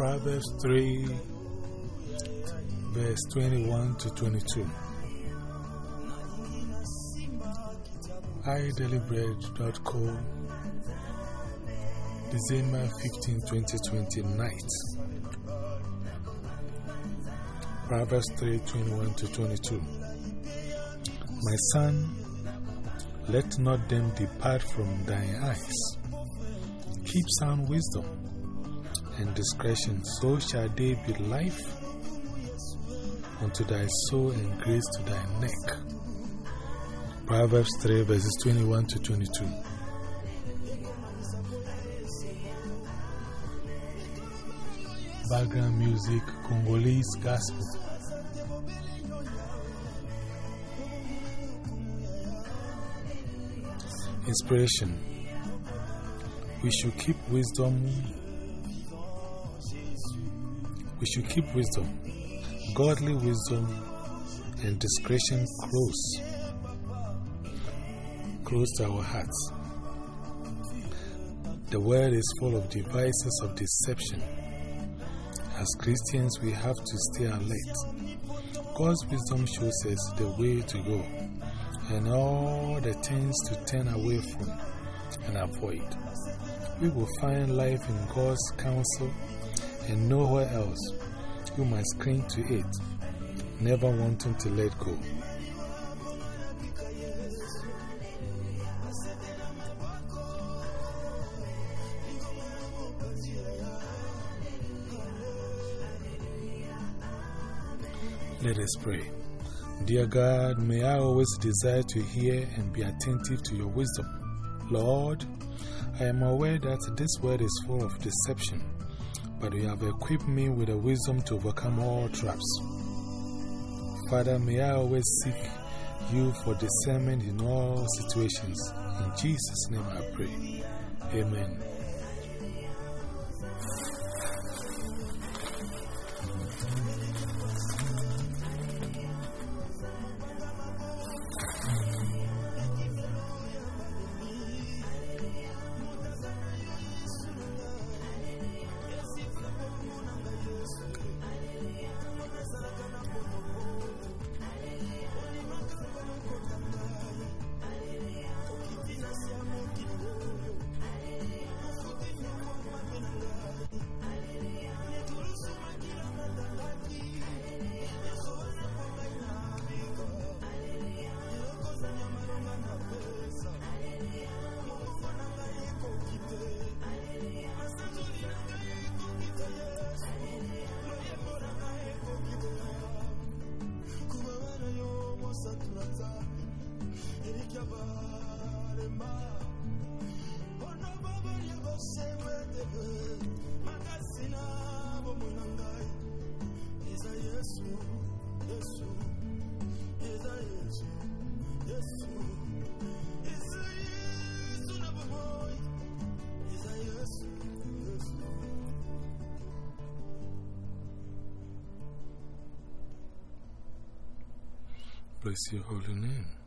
Proverbs 3, verse 21 to 22. iDailyBread.co December 15, 2020 night. Proverbs 3 21 to 22. My son, let not them depart from thine eyes. Keep sound wisdom and discretion, so shall they be life unto thy soul and grace to thy neck. Proverbs 3 verses 21 to 22. Background music, Congolese gospel. Inspiration. We should keep wisdom. We should keep wisdom, godly wisdom, and discretion close, close to our hearts. The world is full of devices of deception. As Christians, we have to stay alert. God's wisdom shows us the way to go and all the things to turn away from and avoid. We will find life in God's counsel and nowhere else. You must cling to it, never wanting to let go. Let us pray. Dear God, may I always desire to hear and be attentive to your wisdom. Lord, I am aware that this world is full of deception, but you have equipped me with the wisdom to overcome all traps. Father, may I always seek you for discernment in all situations. In Jesus' name I pray. Amen. Bless your holy name.